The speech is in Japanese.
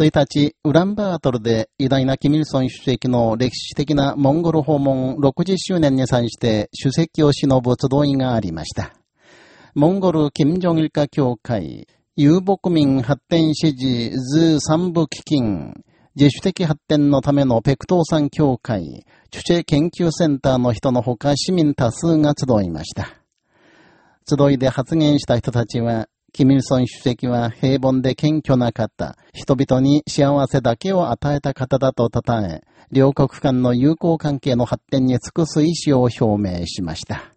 1日、ウランバートルで偉大なキミルソン主席の歴史的なモンゴル訪問60周年に際して主席を忍ぶ集いがありました。モンゴル金正日化協会、遊牧民発展支持図三部基金、自主的発展のためのペクトー産協会、チュチェ研究センターの人のほか市民多数が集いました。集いで発言した人たちは、キミルソン主席は平凡で謙虚な方、人々に幸せだけを与えた方だと称え、両国間の友好関係の発展に尽くす意思を表明しました。